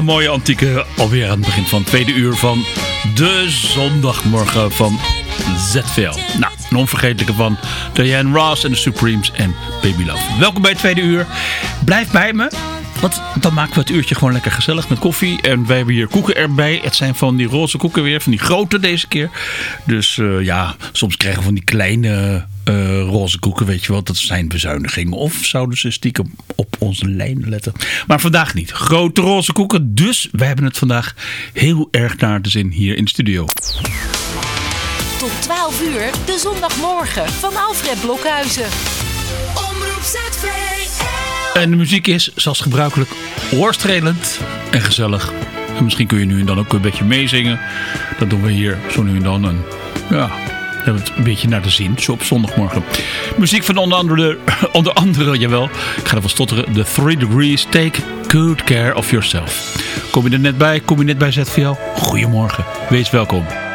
Een mooie antieke. Alweer aan het begin van het tweede uur van de zondagmorgen van ZVL. Nou, een onvergetelijke van Diane Ross en de Supremes en Baby Love. Welkom bij het tweede uur. Blijf bij me. Want dan maken we het uurtje gewoon lekker gezellig met koffie. En wij hebben hier koeken erbij. Het zijn van die roze koeken weer. Van die grote deze keer. Dus uh, ja, soms krijgen we van die kleine uh, roze koeken. Weet je wel, dat zijn bezuinigingen. Of zouden ze stiekem op onze lijn letten. Maar vandaag niet. Grote roze koeken. Dus wij hebben het vandaag heel erg naar de zin hier in de studio. Tot 12 uur, de zondagmorgen van Alfred Blokhuizen. Omroep ZVL. En de muziek is, zoals gebruikelijk, oorstrelend en gezellig. En misschien kun je nu en dan ook een beetje meezingen. Dat doen we hier zo nu en dan. En ja, hebben het een beetje naar de zin, zo op zondagmorgen. Muziek van onder andere, onder andere jawel, ik ga ervan stotteren. The Three Degrees, Take Good Care of Yourself. Kom je er net bij? Kom je net bij ZVL? Goedemorgen, wees welkom.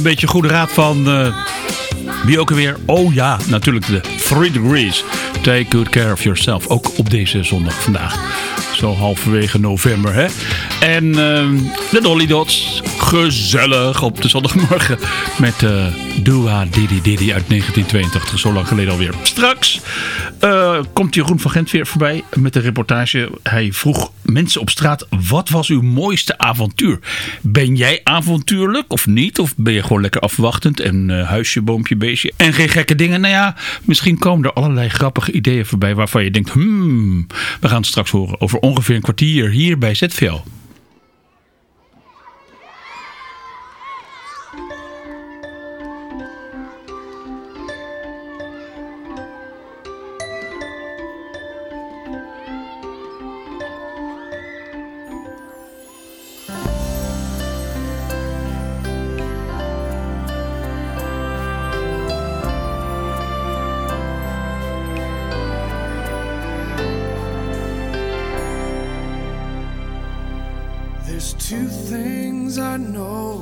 Een beetje goede raad van... Uh, wie ook alweer? Oh ja, natuurlijk de Three Degrees. Take good care of yourself. Ook op deze zondag vandaag. Zo halverwege november, hè? En uh, de Dolly Dots. Gezellig op de zondagmorgen. Met uh, Dua Didi Didi uit 1982. Zo lang geleden alweer. Straks komt Jeroen van Gent weer voorbij met een reportage. Hij vroeg mensen op straat. Wat was uw mooiste avontuur? Ben jij avontuurlijk of niet? Of ben je gewoon lekker afwachtend en uh, huisje, boompje, beestje en geen gekke dingen? Nou ja, misschien komen er allerlei grappige ideeën voorbij waarvan je denkt... Hmm, we gaan het straks horen over ongeveer een kwartier hier bij ZVL. things I know.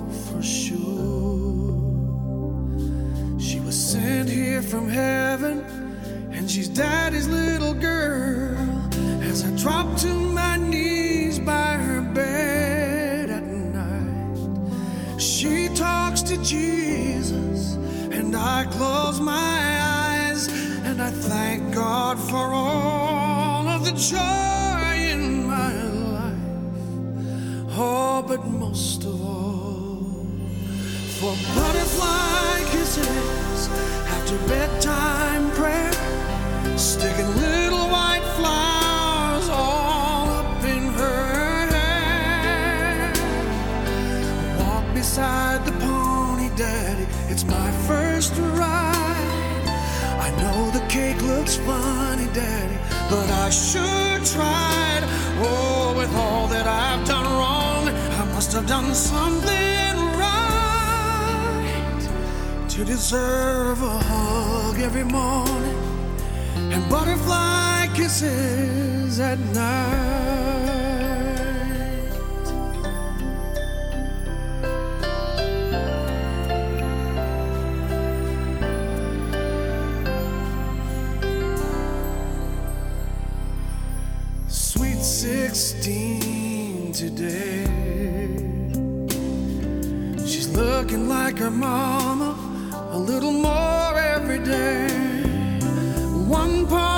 at night. Sweet sixteen today. She's looking like her mama a little more every day. One part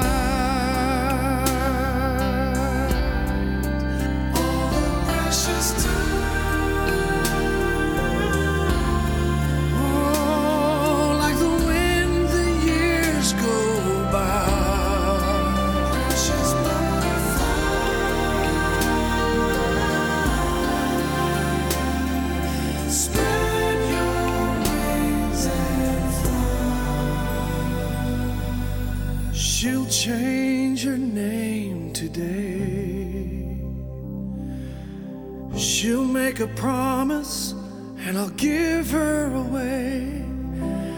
Give her away.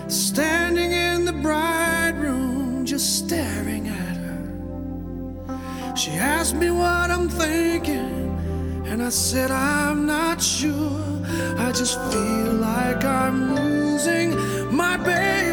Standing in the bride room, just staring at her. She asked me what I'm thinking, and I said, I'm not sure. I just feel like I'm losing my baby.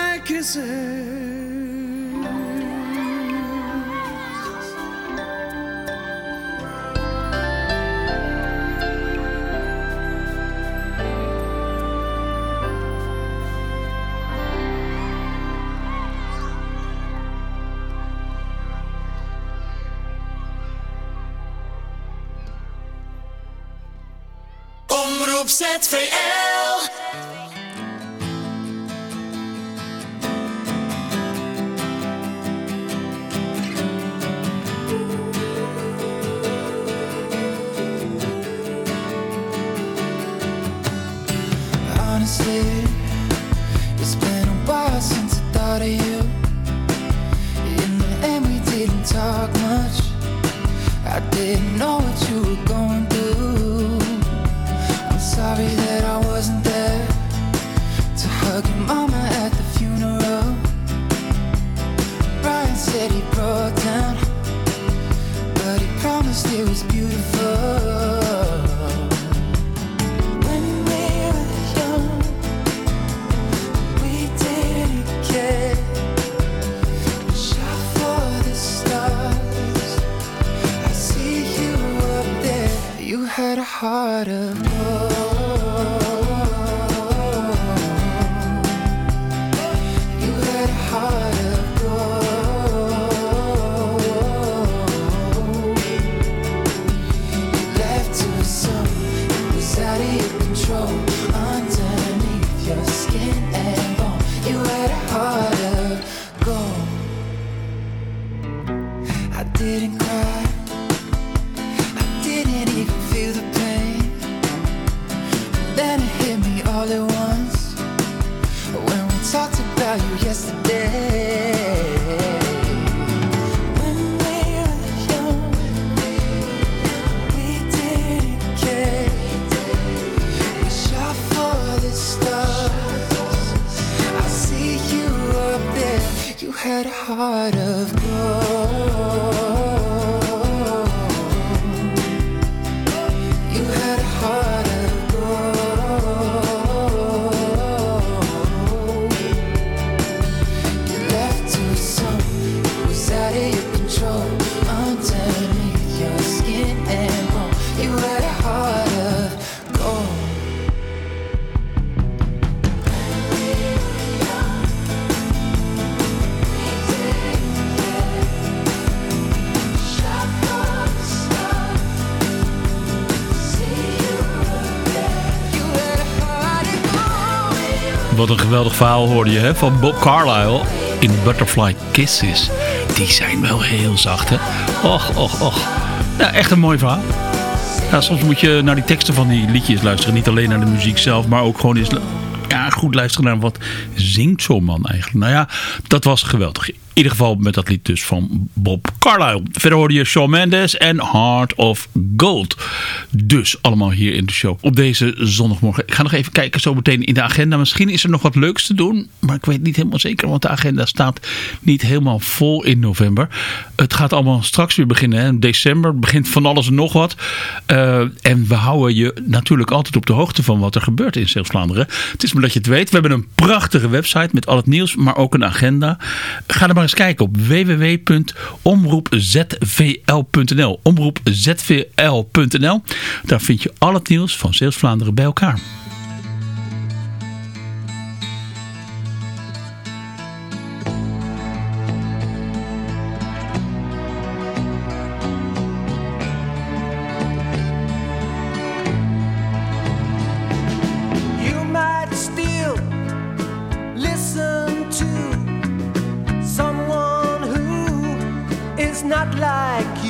kisses. Had a heart geweldig verhaal hoorde je hè, van Bob Carlyle in Butterfly Kisses. Die zijn wel heel zacht hè. Och, och, och. Ja, echt een mooi verhaal. Ja, soms moet je naar die teksten van die liedjes luisteren. Niet alleen naar de muziek zelf, maar ook gewoon eens ja, goed luisteren naar wat zingt zo'n man eigenlijk. Nou ja, dat was geweldig. In ieder geval met dat lied dus van Bob Carlyle. Verder hoorde je Shawn Mendes en Heart of Gold. Dus allemaal hier in de show op deze zondagmorgen. Ik ga nog even kijken zo meteen in de agenda. Misschien is er nog wat leuks te doen. Maar ik weet niet helemaal zeker. Want de agenda staat niet helemaal vol in november. Het gaat allemaal straks weer beginnen. Hè. In december begint van alles en nog wat. Eh, en we houden je natuurlijk altijd op de hoogte van wat er gebeurt in Zeeuws-Vlaanderen. Het is maar dat je het weet. We hebben een prachtige website met al het nieuws. Maar ook een agenda. Ga er maar eens kijken op www.omroepzvl.nl Omroepzvl.nl Daar vind je al het nieuws van Zeeuws-Vlaanderen bij elkaar. it's not like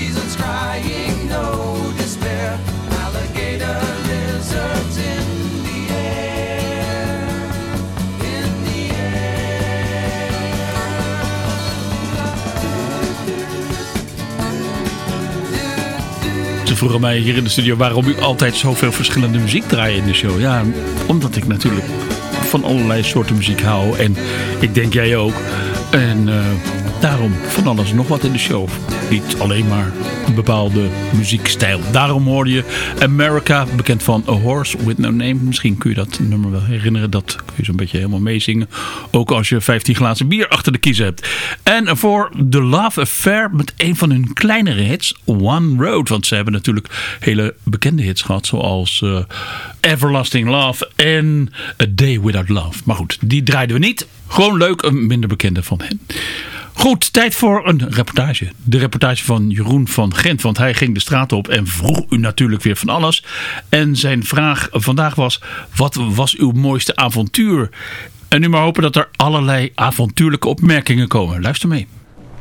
Seasons crying, no despair. Alligator lizards in the air, in the Ze vroegen mij hier in de studio waarom u altijd zoveel verschillende muziek draait in de show. Ja, omdat ik natuurlijk van allerlei soorten muziek hou. En ik denk jij ook. En eh, daarom van alles nog wat in de show. Niet alleen maar een bepaalde muziekstijl. Daarom hoorde je America, bekend van A Horse With No Name. Misschien kun je dat nummer wel herinneren. Dat kun je zo'n beetje helemaal meezingen. Ook als je 15 glazen bier achter de kiezen hebt. En voor The Love Affair met een van hun kleinere hits, One Road. Want ze hebben natuurlijk hele bekende hits gehad. Zoals eh, Everlasting Love en A Day Without Love. Maar goed, die draaiden we niet. Gewoon leuk, een minder bekende van hen. Goed, tijd voor een reportage. De reportage van Jeroen van Gent. Want hij ging de straat op en vroeg u natuurlijk weer van alles. En zijn vraag vandaag was: wat was uw mooiste avontuur? En nu maar hopen dat er allerlei avontuurlijke opmerkingen komen. Luister mee.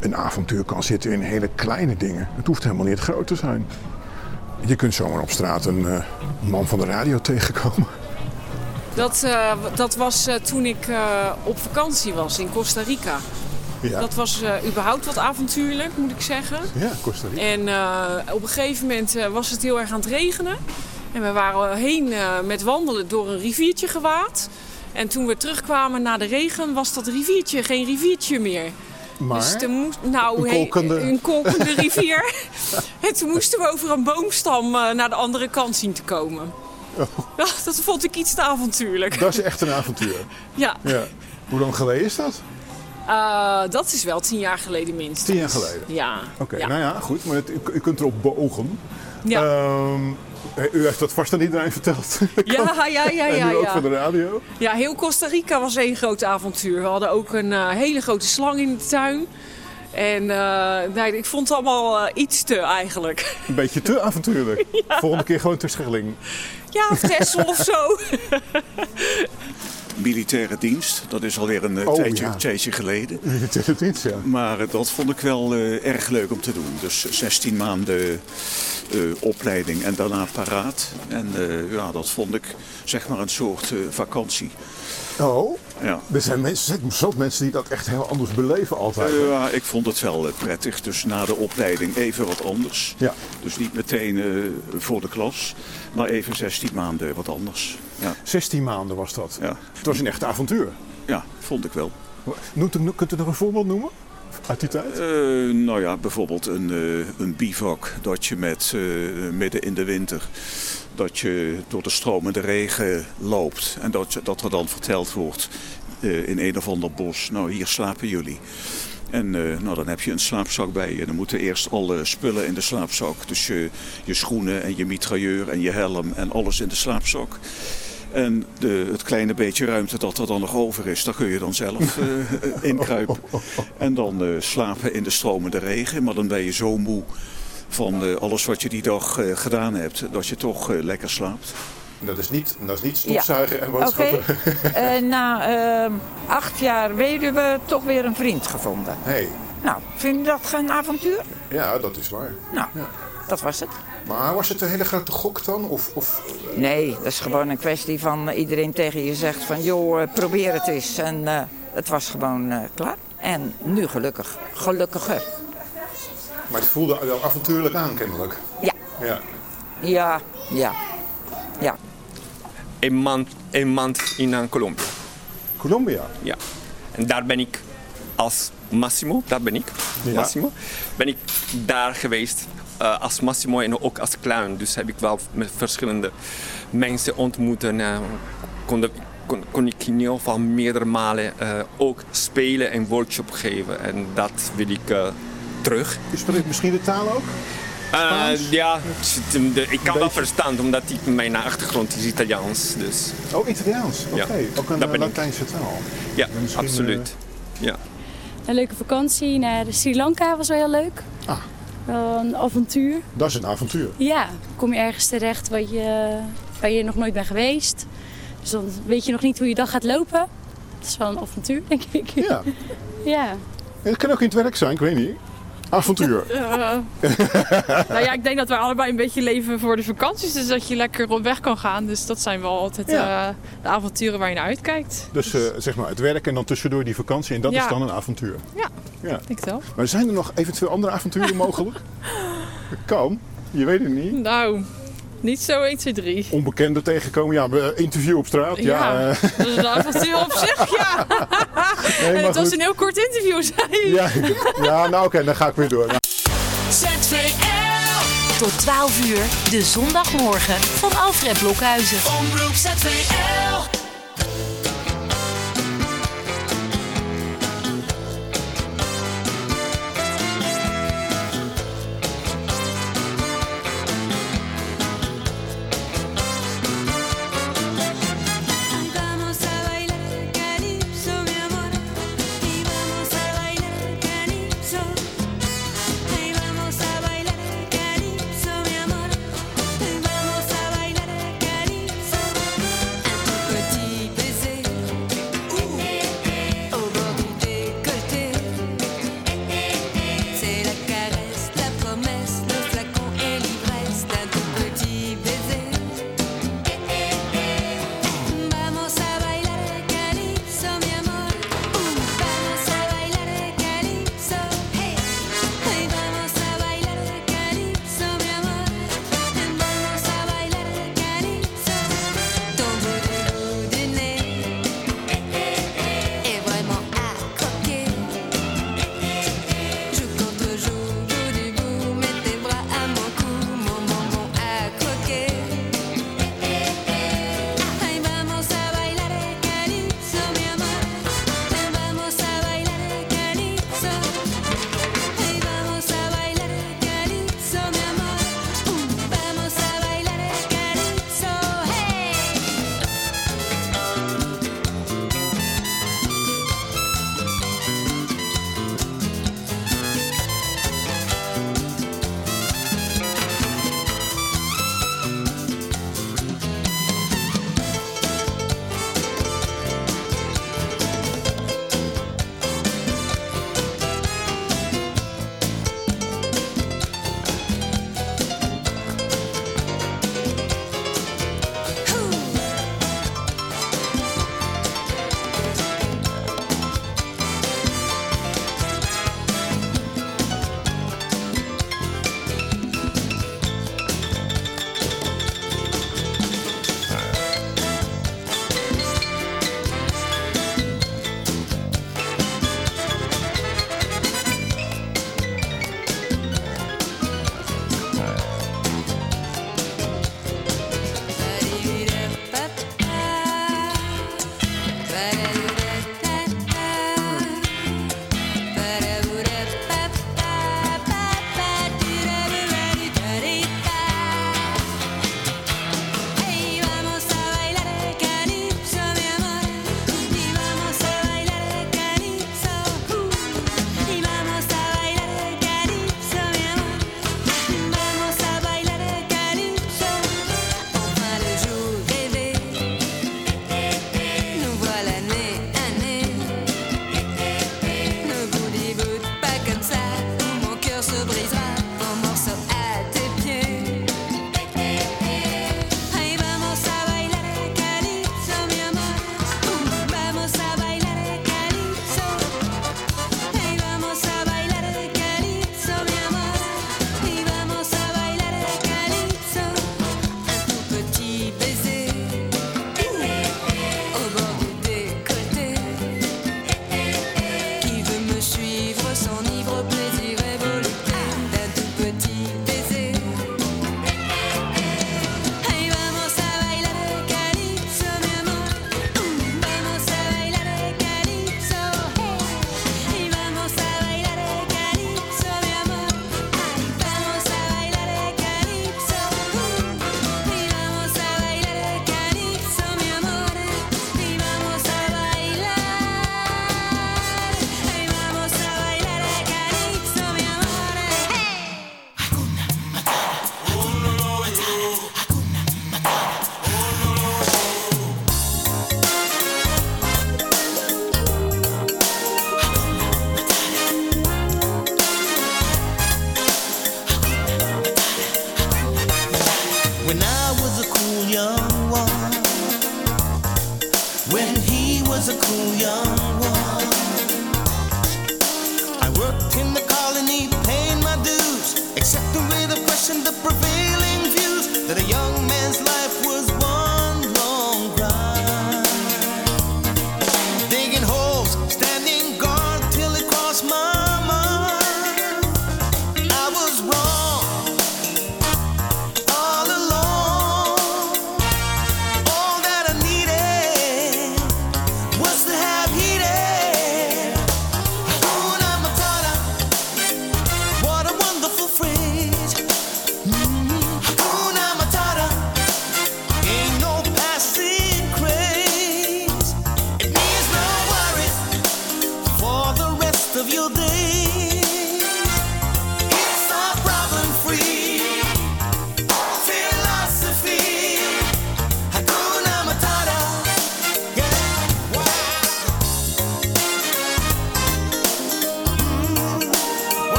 Een avontuur kan zitten in hele kleine dingen. Het hoeft helemaal niet groot te zijn. Je kunt zomaar op straat een eh, man van de radio tegenkomen. Dat, eh, dat was eh, toen ik eh, op vakantie was in Costa Rica. Ja, Dat was eh, überhaupt wat avontuurlijk, moet ik zeggen. ja Costa Rica. En eh, op een gegeven moment eh, was het heel erg aan het regenen. En we waren heen met wandelen door een riviertje gewaad. En toen we terugkwamen na de regen was dat riviertje geen riviertje meer. Maar Dus moest, nou, Een he- kolkende- een kolkende rivier. en toen moesten we over een boomstam naar de andere kant zien te komen. Ja, dat vond ik iets te avontuurlijk. dat is echt een avontuur. Ja, Ja. Hoe lang geleden is dat? Eh, dat is wel tien jaar geleden minstens. Tien jaar geleden. Ja. Oké, ja. nou ja, goed. Maar het, u, u kunt erop beogen. Ja. Ehm, u heeft dat vast aan iedereen verteld. ja, ja, ja, ja, en nu ook voor de radio. Ja, heel Costa Rica was één groot avontuur. We hadden ook een eh, hele grote slang in de tuin. En eh, nee, ik vond het allemaal iets te eigenlijk. Een beetje te avontuurlijk. Volgende keer gewoon ter Schelling. Ja, of Texel of zo. Militaire dienst. Dat is alweer een eh, Oh, tijdje, ja. tijdje geleden. Militaire dienst, ja. Maar eh, dat vond ik wel eh, erg leuk om te doen. Dus 16 maanden opleiding en daarna paraat. En ja, dat vond ik zeg maar een soort vakantie. Oh, Ja. er zijn mensen, zijn zat mensen die dat echt heel anders beleven altijd. Ja, ik vond het wel prettig. Dus na de opleiding even wat anders. Ja. Dus niet meteen voor de klas, maar even 16 maanden wat anders. Ja, 16 maanden was dat. ja. Het was een echt avontuur. ja vond ik wel. Noemt u, kunt u nog een voorbeeld noemen uit die tijd? Eh, nou ja, bijvoorbeeld een, eh, een bivak dat je met eh, midden in de winter dat je door de stromende regen loopt en dat, dat er dan verteld wordt in een of ander bos, nou hier slapen jullie. En eh, nou, dan heb je een slaapzak bij je. Dan moeten eerst alle spullen in de slaapzak. Dus je, je schoenen en je mitrailleur en je helm en alles in de slaapzak. En de, het kleine beetje ruimte dat er dan nog over is, daar kun je dan zelf eh, inkruipen. En dan eh, slapen in de stromende regen. Maar dan ben je zo moe van alles wat je die dag gedaan hebt, dat je toch lekker slaapt. Dat is niet, dat is niet stofzuigen en Oké, Eh, na ehm, acht jaar weduwe toch weer een vriend gevonden. Hey, Nou, vind je dat geen avontuur? ja, dat is waar. Nou, dat was het. Maar was het een hele grote gok dan? Of, of Nee, dat is gewoon een kwestie van eh, iedereen tegen je zegt van... joh, eh, probeer het eens. En het was gewoon klaar. En nu gelukkig. Gelukkiger. Maar het voelde wel avontuurlijk aan, kennelijk. Ja, Ja. ja, ja. Ja, een maand, een maand in eh, Colombia. Colombia. Ja. En daar ben ik als Massimo, daar ben ik, Ja. Massimo, ben ik daar geweest eh, als Massimo en ook als clown. Dus heb ik wel met verschillende mensen ontmoet en eh, kon, kon, kon ik in ieder geval meerdere malen ook spelen en workshop geven. En dat wil ik terug. Je spreekt misschien de taal ook? Eh, ja, ik kan wel beetje. verstaan, omdat ik, mijn achtergrond is Italiaans. Dus Oh, Italiaans. Oké, Ja, ook een dat eh, ben ik. Latijnse taal. ja, absoluut. Ja. Een leuke vakantie naar Sri Lanka was wel heel leuk. Ah. Een avontuur. Dat is een avontuur. Ja, kom je ergens terecht waar je, waar je nog nooit bent geweest. Dus dan weet je nog niet hoe je dag gaat lopen. Het is wel een avontuur, denk ik. Ja. ja. Het kan ook in het werk zijn, ik weet niet. Avontuur. nou ja, ik denk dat wij allebei een beetje leven voor de vakanties. Dus dat je lekker op weg kan gaan. Dus dat zijn wel altijd Ja. eh, de avonturen waar je naar uitkijkt. Dus eh, zeg maar het werk en dan tussendoor die vakantie. En dat Ja. is dan een avontuur. Ja, Ja. ik wel. Maar zijn er nog eventueel andere avonturen mogelijk? kan. Je weet het niet. Nou, niet zo 1, 2, 3. Onbekenden tegenkomen. Ja, eh, interview op straat. Ja, Ja, eh, dat is een avontuur op zich, ja. nee, en het was een heel kort interview, zei je. Ja, ja, nou oké, dan ga ik weer door. Nou, ZVL. Tot 12 uur, de zondagmorgen van Alfred Blokhuizen. Omroep ZVL.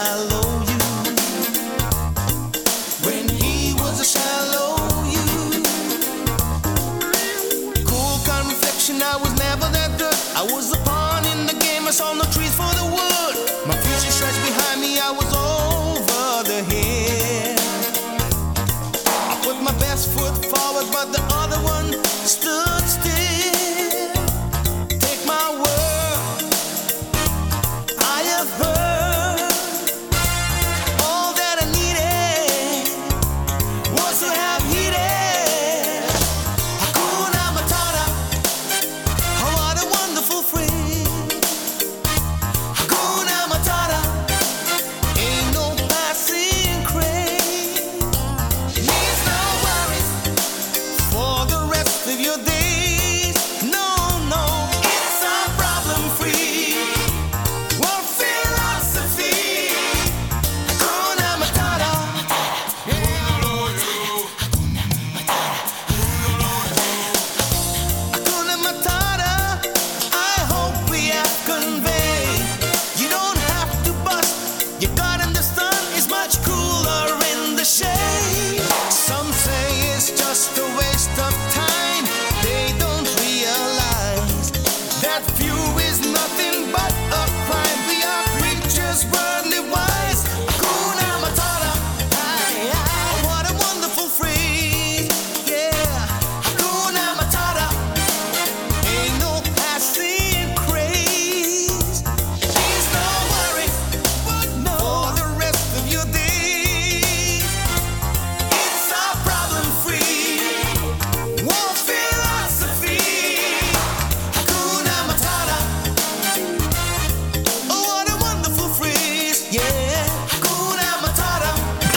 Was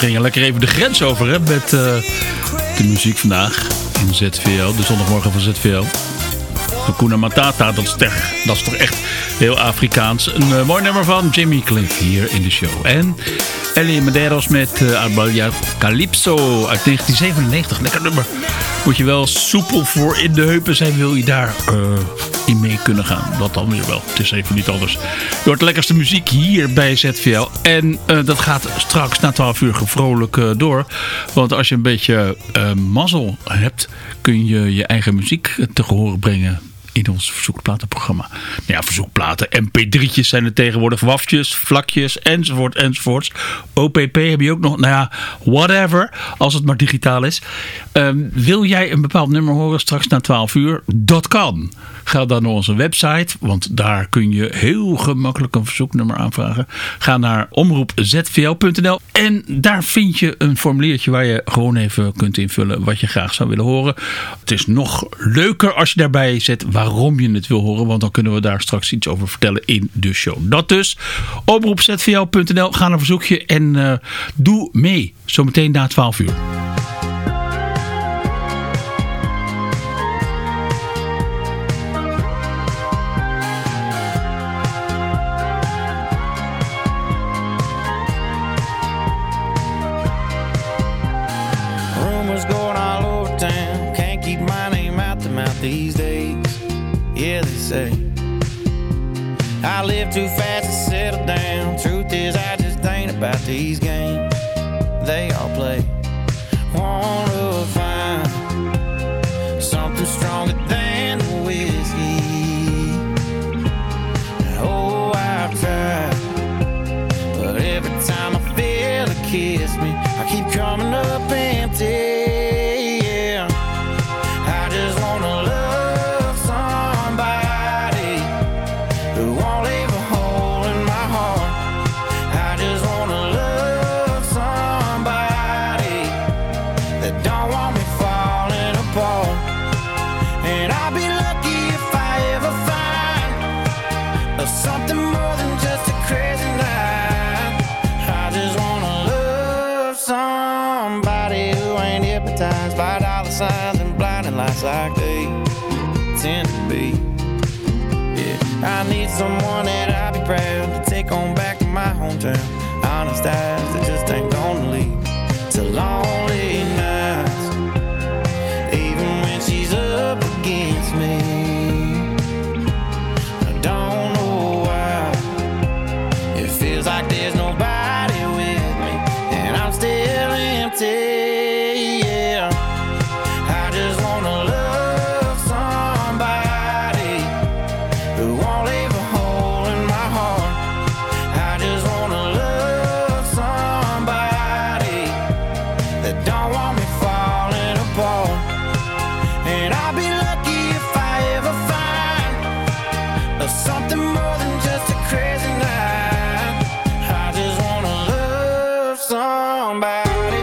gingen lekker even de grens over hè, met eh, de muziek vandaag in ZVL. De zondagmorgen van ZVL. Hakuna Matata, dat is, toch, dat is toch echt heel Afrikaans. Een eh, mooi nummer van Jimmy Cliff hier in de show. En Ellie Medeiros met uh, Arbalia Calypso uit 1997. Lekker nummer. Moet je wel soepel voor in de heupen zijn, wil je daar eh, in mee kunnen gaan. Dat dan weer wel. Het is even niet anders. Je hoort de lekkerste muziek hier bij ZVL. En eh, dat gaat straks na 12 uur vrolijk eh, door. Want als je een beetje eh, mazzel hebt, kun je je eigen muziek te horen brengen in ons verzoekplatenprogramma. Nou ja, verzoekplaten, mp3'tjes zijn er tegenwoordig, wafjes, vlakjes, enzovoort, enzovoorts. OPP heb je ook nog, nou ja, whatever, als het maar digitaal is. Ehm, wil jij een bepaald nummer horen straks na 12 uur? Dat kan. Ga dan naar onze website, want daar kun je heel gemakkelijk een verzoeknummer aanvragen. Ga naar omroepzvl.nl en daar vind je een formuliertje waar je gewoon even kunt invullen wat je graag zou willen horen. Het is nog leuker als je daarbij zet waarom je het wil horen, want dan kunnen we daar straks iets over vertellen in de show. Dat dus, omroepzvl.nl, ga naar verzoekje en eh, doe mee. Zometeen na 12 uur. hear they say. I live too fast to settle down. Truth is, I just ain't about these games they all play. Wanna find something stronger than the whiskey. Oh, I've tried, but every time I feel it kiss me, I keep coming up and like they tend to be. Yeah, I need someone that I'd be proud to take on back to my hometown. Honest eyes that just ain't gonna leave. It's long somebody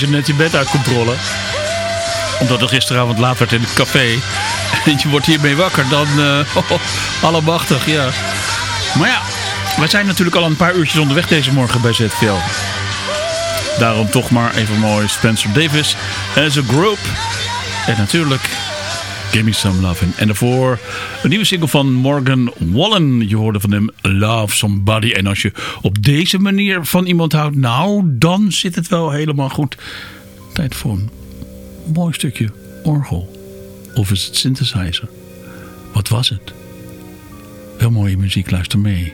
je net je bed uit komt rollen. Omdat het gisteravond laat werd in het café. En je wordt hiermee wakker. Dan eh allemachtig, ja. Maar ja, wij zijn natuurlijk al een paar uurtjes onderweg deze morgen bij ZVL. Daarom toch maar even mooi Spencer Davis as a group. En natuurlijk Give Me Some Lovin'. En daarvoor een nieuwe single van Morgan Wallen. Je hoorde van hem Love Somebody. En als je op deze manier van iemand houdt, nou, dan zit het wel helemaal goed. Tijd voor een mooi stukje orgel. Of is het synthesizer? Wat was het? Wel mooie muziek, luister mee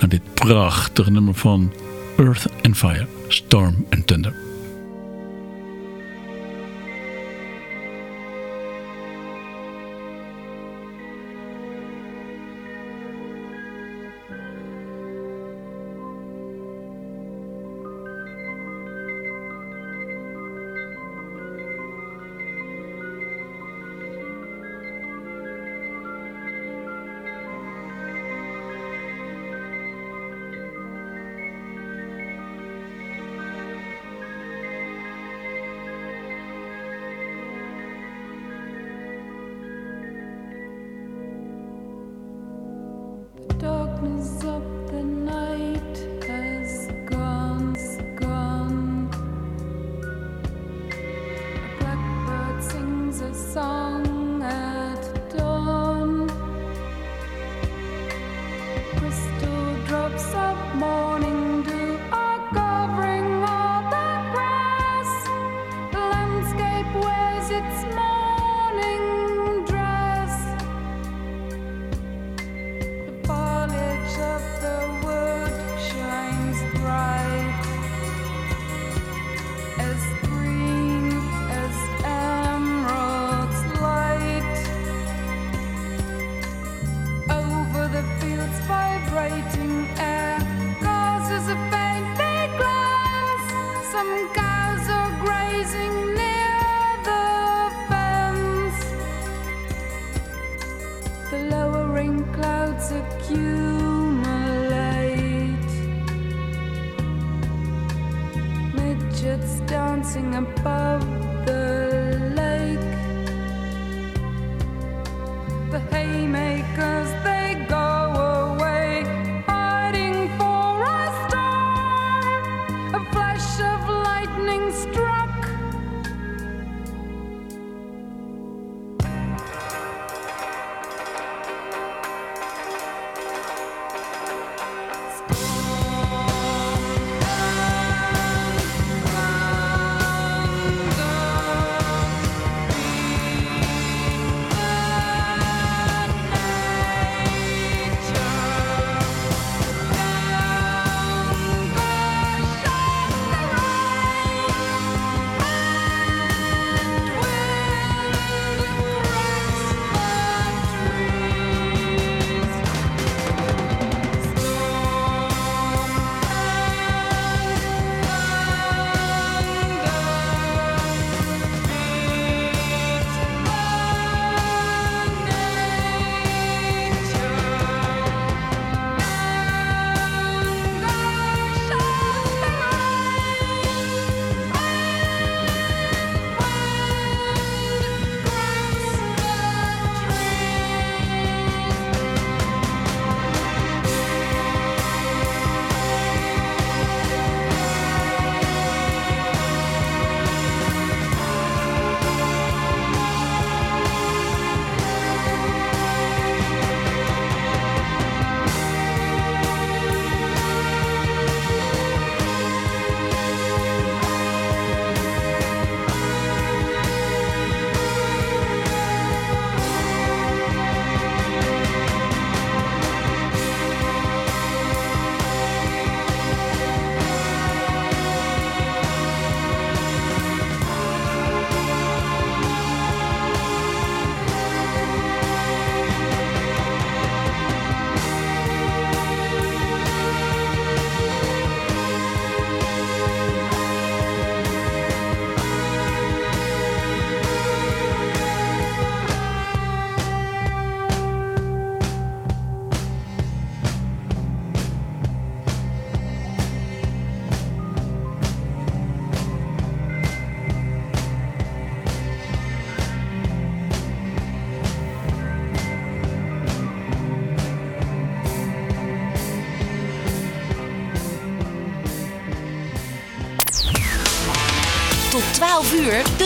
naar dit prachtige nummer van Earth and Fire, Storm and Thunder.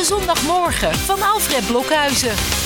Zondagmorgen van Alfred Blokhuizen.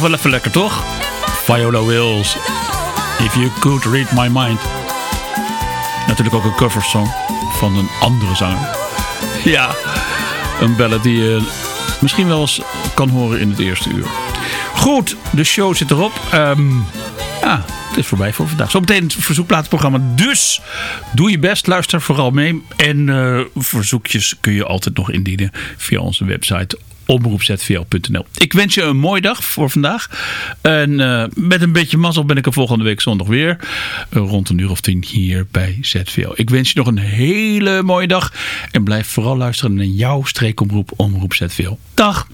wel even lekker, toch? Viola Wills, If You Could Read My Mind. Natuurlijk ook een cover song van een andere zanger. Ja, een ballad die je misschien wel eens kan horen in het eerste uur. Goed, de show zit erop. Um, ja, het is voorbij voor vandaag. Zometeen het verzoekplaatsprogramma. Dus doe je best, luister vooral mee. En eh, verzoekjes kun je altijd nog indienen via onze website omroepzvl.nl. Ik wens je een mooie dag voor vandaag. En eh, met een beetje mazzel ben ik er volgende week zondag weer. Eh, rond een uur of tien hier bij ZVL. Ik wens je nog een hele mooie dag. En blijf vooral luisteren naar jouw streekomroep Omroep ZVL. Dag!